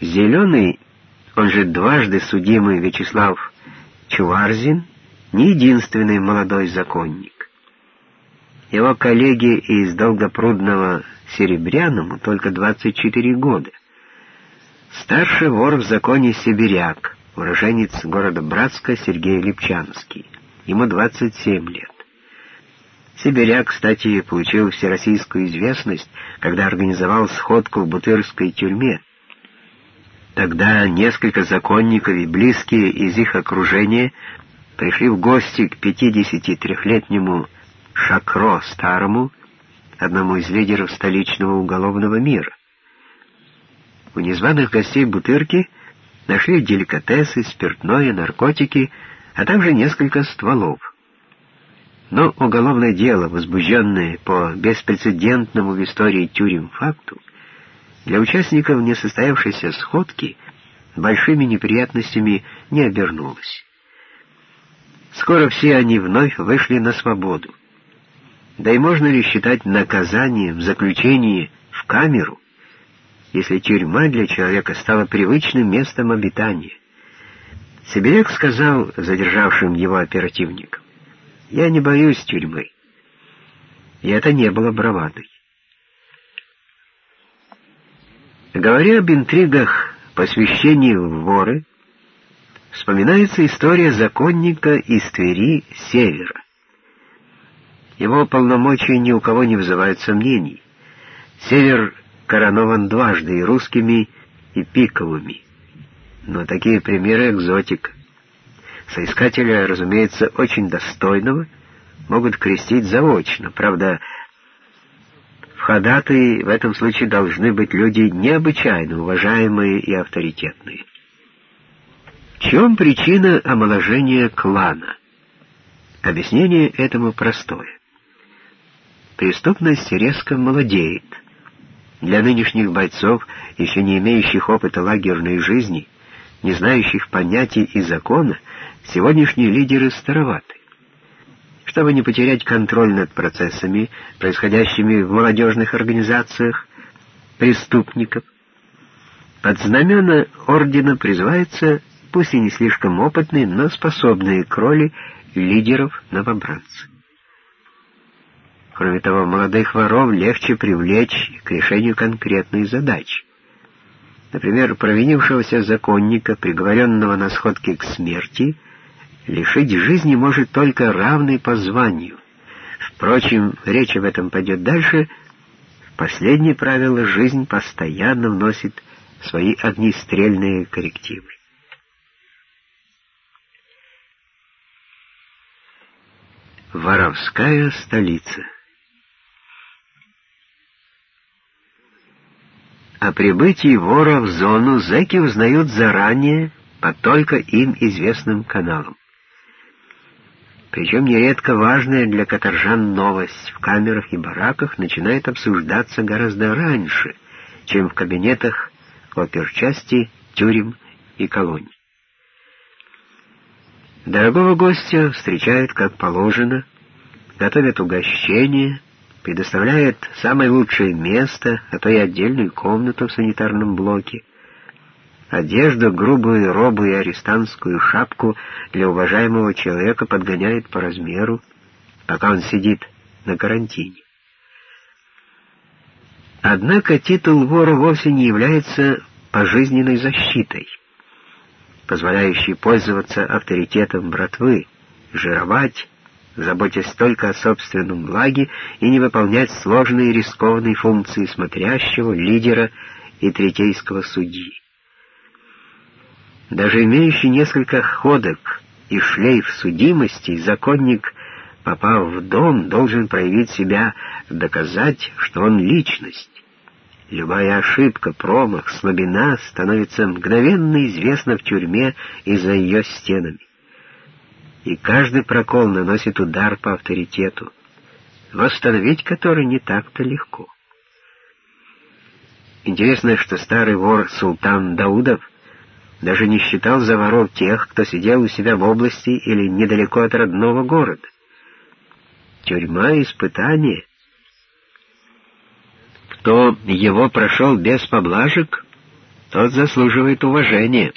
Зеленый, он же дважды судимый Вячеслав Чуварзин, не единственный молодой законник. Его коллеги из Долгопрудного Серебряному только 24 года. Старший вор в законе Сибиряк, уроженец города Братска Сергей Липчанский. Ему 27 лет. Сибиряк, кстати, получил всероссийскую известность, когда организовал сходку в Бутырской тюрьме. Тогда несколько законников и близкие из их окружения пришли в гости к 53-летнему Шакро Старому, одному из лидеров столичного уголовного мира. У незваных гостей Бутырки нашли деликатесы, спиртное, наркотики, а также несколько стволов. Но уголовное дело, возбужденное по беспрецедентному в истории тюрем факту, для участников несостоявшейся сходки большими неприятностями не обернулось. Скоро все они вновь вышли на свободу. Да и можно ли считать наказанием заключение в камеру, если тюрьма для человека стала привычным местом обитания? Сибиряк сказал задержавшим его оперативникам, «Я не боюсь тюрьмы». И это не было бравадой. Говоря об интригах посвящении в воры, вспоминается история законника из Твери Севера. Его полномочия ни у кого не вызывают сомнений. Север коронован дважды и русскими, и пиковыми. Но такие примеры экзотик. Соискателя, разумеется, очень достойного, могут крестить заочно. Правда, Ходатые в этом случае должны быть люди необычайно уважаемые и авторитетные. В чем причина омоложения клана? Объяснение этому простое. Преступность резко молодеет. Для нынешних бойцов, еще не имеющих опыта лагерной жизни, не знающих понятий и закона, сегодняшние лидеры староваты чтобы не потерять контроль над процессами, происходящими в молодежных организациях, преступников. Под знамена ордена призываются, пусть и не слишком опытные, но способные к роли лидеров новобранцев. Кроме того, молодых воров легче привлечь к решению конкретной задачи. Например, провинившегося законника, приговоренного на сходке к смерти, лишить жизни может только равный по званию. Впрочем, речь об этом пойдет дальше. Последнее правило — жизнь постоянно вносит свои огнестрельные коррективы. Воровская столица О прибытии вора в зону зэки узнают заранее по только им известным каналам. Причем нередко важная для каторжан новость в камерах и бараках начинает обсуждаться гораздо раньше, чем в кабинетах оперчасти, тюрем и колоний. Дорогого гостя встречают как положено, готовят угощение, предоставляют самое лучшее место, а то и отдельную комнату в санитарном блоке, Одежду, грубую робу и арестантскую шапку для уважаемого человека подгоняет по размеру, пока он сидит на карантине. Однако титул вора вовсе не является пожизненной защитой, позволяющей пользоваться авторитетом братвы, жировать, заботясь только о собственном благе и не выполнять сложные рискованные функции смотрящего, лидера и третейского судьи. Даже имеющий несколько ходок и шлейф судимости, законник, попав в дом, должен проявить себя, доказать, что он личность. Любая ошибка, промах, слабина становится мгновенно известна в тюрьме и за ее стенами. И каждый прокол наносит удар по авторитету, восстановить который не так-то легко. Интересно, что старый вор Султан Даудов — даже не считал за воров тех, кто сидел у себя в области или недалеко от родного города. Тюрьма — испытание. Кто его прошел без поблажек, тот заслуживает уважения.